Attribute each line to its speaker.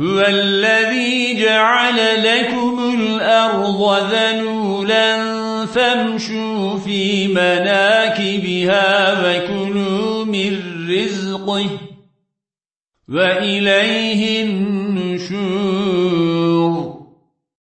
Speaker 1: هو الذي جعل لكم الأرض ذنولا فامشوا في مناكبها وكلوا من رزقه وإليه النشور